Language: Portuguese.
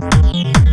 Música